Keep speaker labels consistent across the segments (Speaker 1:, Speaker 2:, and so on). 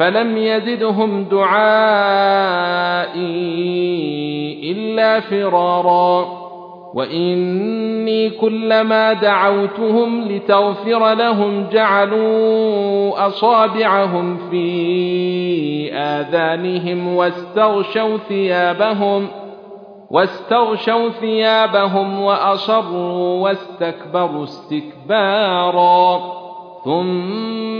Speaker 1: فلم يزدهم دعائي الا فرارا واني كلما دعوتهم لتغفر لهم جعلوا اصابعهم في اذانهم واستغشوا ثيابهم واستغشوا ثيابهم واصروا واستكبروا استكبارا ثم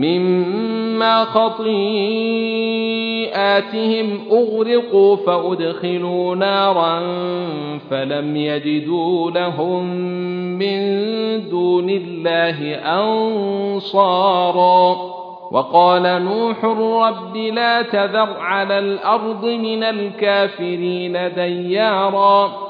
Speaker 1: مما خطيئاتهم أغرقوا فأدخلوا نارا فلم يجدوا لهم من دون الله أنصارا. وقال نوح رب لا تذر على الأرض من الكافرين ديارا.